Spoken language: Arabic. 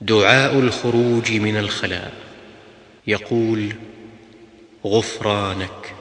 دعاء الخروج من الخلاء. يقول غفرانك.